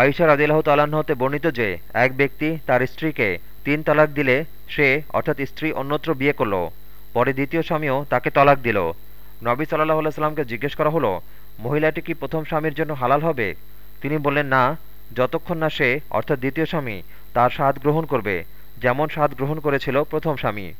আয়সা রাজিল্লাহ তালাহতে হতে বর্ণিত যে, এক ব্যক্তি তার স্ত্রীকে তিন তালাক দিলে সে, অর্থাৎ স্ত্রী অন্যত্র বিয়ে করল। পরে দ্বিতীয় স্বামীও তাকে তলাক দিল। নবী সাল্লাহ সাল্লামকে জিজ্ঞেস করা হলো, মহিলাটি কি প্রথম স্বামীর জন্য হালাল হবে? তিনি বললেন, না, যতক্ষণ না সে, অর্থাৎ দ্বিতীয় স্বামী, তার স্বাদ গ্রহণ করবে, যেমন স্বাদ গ্রহণ করেছিল প্রথম স্বামী।